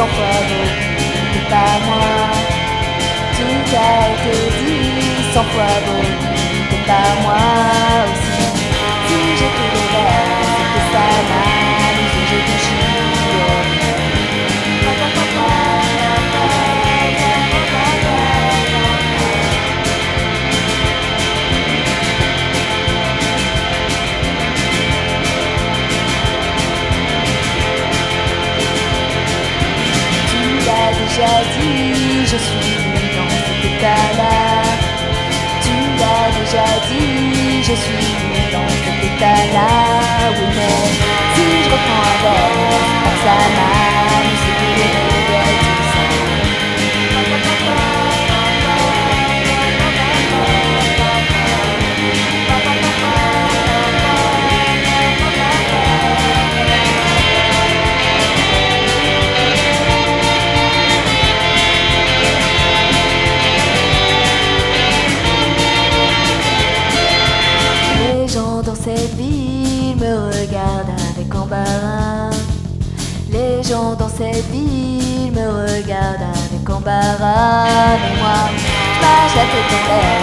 Não é para moi Tout a été dit sans fois beau moi déjà dit, je suis dans cet état-là. Tu l'as déjà dit, je suis dans cet état-là. Les gens dans cette ville me regardent avec embarras. Les gens dans cette ville me regardent avec embarras. Mais moi, je la tête en